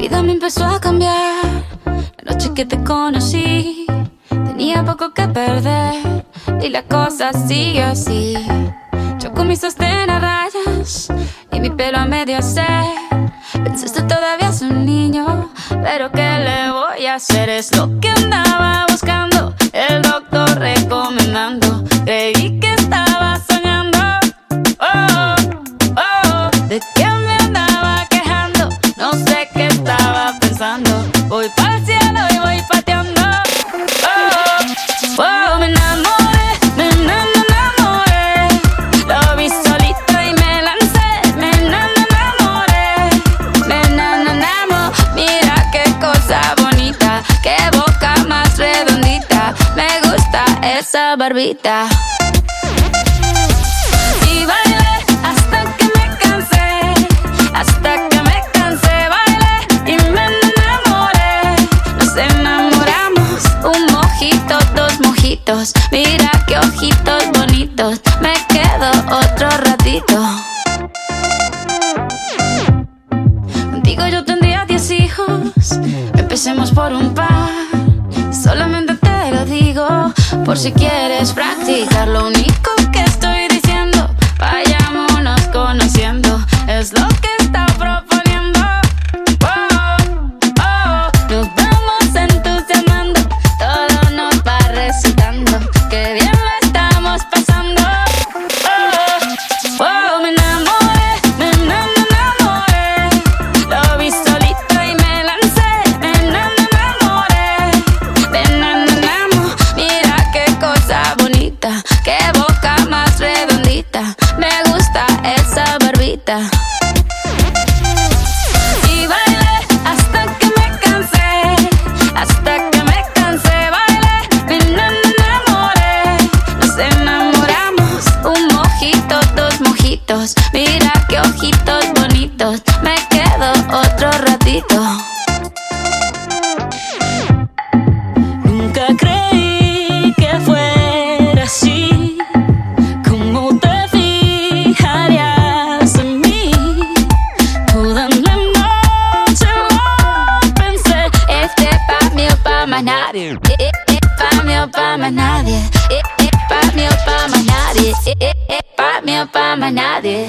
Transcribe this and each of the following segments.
vida me empezó a cambiar. La noche que te conocí, tenía poco que perder. Y la cosa sigue así. Yo con mis sostén a rayas y mi pelo a medio hacer. Pensaste todavía es un niño, pero ¿qué le voy a hacer? Es lo que andaba buscando, el doctor recomendando. Creí que estaba Voy para el cielo y voy pateando. Oh, oh, me enamoré, me enamoré. Lo vi solito y me lancé. Me enamoré, me enamoré. Mira qué cosa bonita, qué boca más redondita. Me gusta esa barbita. Mira qué ojitos bonitos, me quedo otro ratito. Contigo yo tendría diez hijos, empecemos por un par. Solamente te lo digo, por si quieres practicar. Lo único me quedo otro ratito. Nunca creí que fuera así. ¿Cómo te fijarías en mí? Toda la noche pensé. Este pa' mí o pa' más nadie. Eh, eh, eh, pa' mí o pa' más nadie. Eh, eh, pa' mí o pa' más nadie. Eh, pa' mí o pa' más nadie.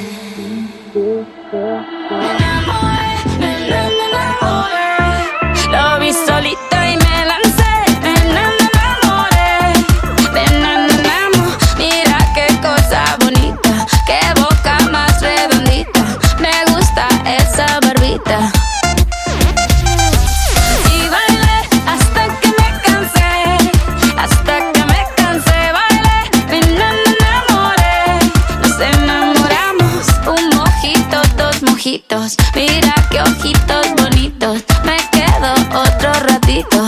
Dos mojitos, mira qué ojitos bonitos, me quedo otro ratito.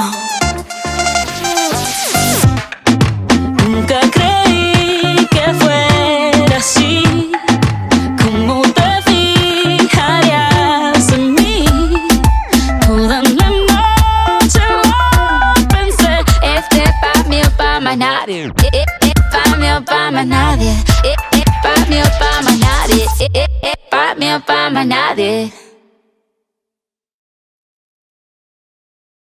Nunca creí que fuera así. ¿Cómo te fijarías en mí? Toda la noche lo pensé. Este pa' mí o pa' más nadie. Eh, eh, eh, pa' mí o pa' más nadie. Eh, eh, pa' mí o pa' para más nadie.